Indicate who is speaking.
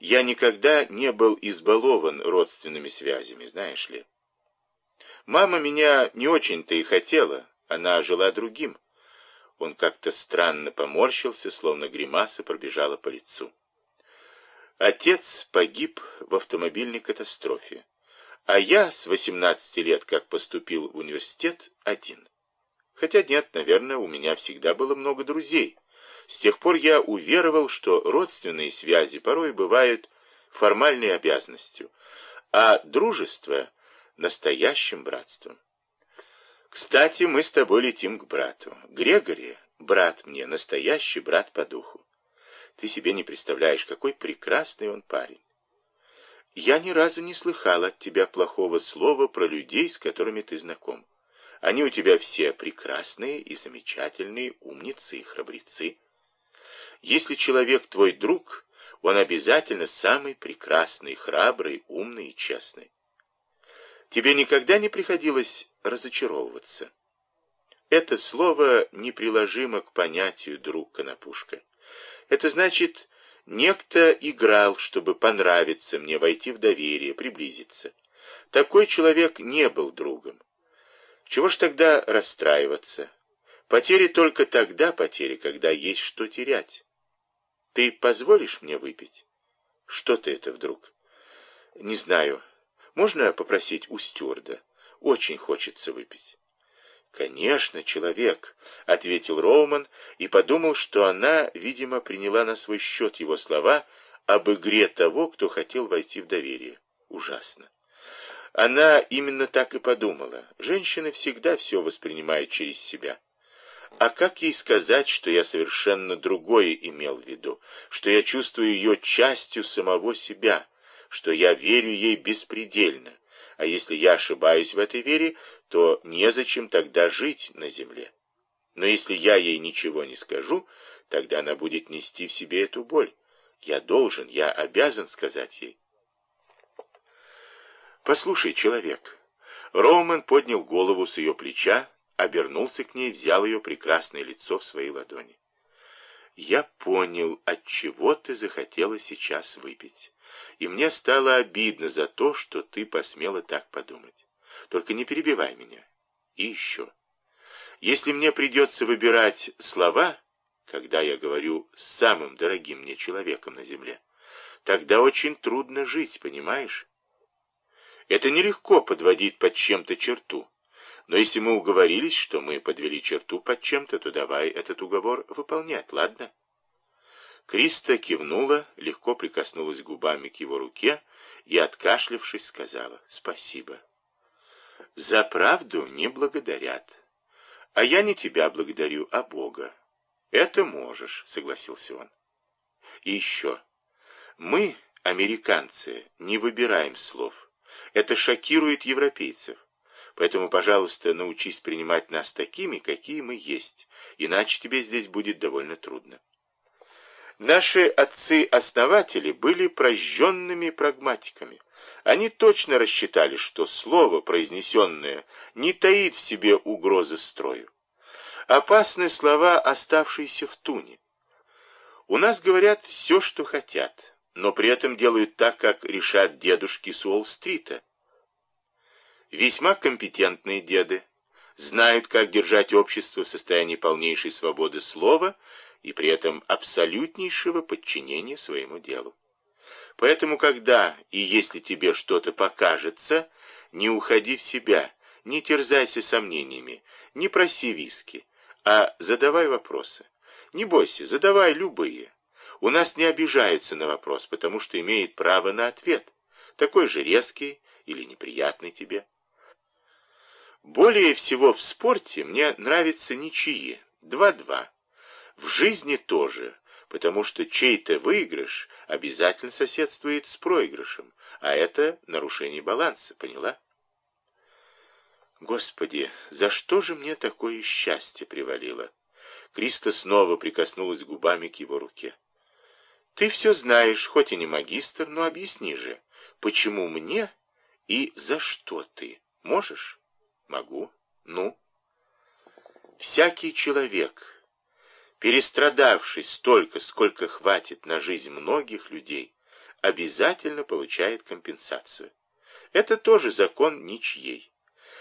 Speaker 1: Я никогда не был избалован родственными связями, знаешь ли. Мама меня не очень-то и хотела, она жила другим. Он как-то странно поморщился, словно гримаса пробежала по лицу. Отец погиб в автомобильной катастрофе, а я с 18 лет, как поступил в университет, один. Хотя нет, наверное, у меня всегда было много друзей. С тех пор я уверовал, что родственные связи порой бывают формальной обязанностью, а дружество — настоящим братством. Кстати, мы с тобой летим к брату. Грегори, брат мне, настоящий брат по духу. Ты себе не представляешь, какой прекрасный он парень. Я ни разу не слыхал от тебя плохого слова про людей, с которыми ты знаком. Они у тебя все прекрасные и замечательные, умницы и храбрецы. Если человек твой друг, он обязательно самый прекрасный, храбрый, умный и честный. Тебе никогда не приходилось разочаровываться? Это слово неприложимо к понятию «друг Конопушка». Это значит, некто играл, чтобы понравиться мне, войти в доверие, приблизиться. Такой человек не был другом. Чего ж тогда расстраиваться? Потери только тогда потери, когда есть что терять. Ты позволишь мне выпить? Что ты это вдруг? Не знаю. Можно попросить у стюарда? Очень хочется выпить. «Конечно, человек», — ответил Роуман и подумал, что она, видимо, приняла на свой счет его слова об игре того, кто хотел войти в доверие. Ужасно. Она именно так и подумала. Женщины всегда все воспринимают через себя. А как ей сказать, что я совершенно другое имел в виду, что я чувствую ее частью самого себя, что я верю ей беспредельно, а если я ошибаюсь в этой вере, то незачем тогда жить на земле. Но если я ей ничего не скажу, тогда она будет нести в себе эту боль. Я должен, я обязан сказать ей. «Послушай, человек». Роуман поднял голову с ее плеча, обернулся к ней, взял ее прекрасное лицо в свои ладони. «Я понял, от чего ты захотела сейчас выпить, и мне стало обидно за то, что ты посмела так подумать. Только не перебивай меня. И еще. Если мне придется выбирать слова, когда я говорю с самым дорогим мне человеком на земле, тогда очень трудно жить, понимаешь? Это нелегко подводить под чем-то черту. Но если мы уговорились, что мы подвели черту под чем-то, то давай этот уговор выполнять, ладно? Криста кивнула, легко прикоснулась губами к его руке и, откашлившись, сказала «Спасибо». «За правду не благодарят. А я не тебя благодарю, а Бога. Это можешь», — согласился он. «И еще. Мы, американцы, не выбираем слов». Это шокирует европейцев. Поэтому, пожалуйста, научись принимать нас такими, какие мы есть, иначе тебе здесь будет довольно трудно. Наши отцы-основатели были прожженными прагматиками. Они точно рассчитали, что слово, произнесенное, не таит в себе угрозы строю. Опасны слова, оставшиеся в туне. У нас говорят все, что хотят но при этом делают так, как решат дедушки с Уолл-стрита. Весьма компетентные деды знают, как держать общество в состоянии полнейшей свободы слова и при этом абсолютнейшего подчинения своему делу. Поэтому, когда и если тебе что-то покажется, не уходи в себя, не терзайся сомнениями, не проси виски, а задавай вопросы. Не бойся, задавай любые. У нас не обижаются на вопрос, потому что имеет право на ответ, такой же резкий или неприятный тебе. Более всего в спорте мне нравятся ничьи, два-два. В жизни тоже, потому что чей-то выигрыш обязательно соседствует с проигрышем, а это нарушение баланса, поняла? Господи, за что же мне такое счастье привалило? Криста снова прикоснулась губами к его руке. Ты все знаешь, хоть и не магистр, но объясни же, почему мне и за что ты? Можешь? Могу. Ну? Всякий человек, перестрадавший столько, сколько хватит на жизнь многих людей, обязательно получает компенсацию. Это тоже закон ничьей.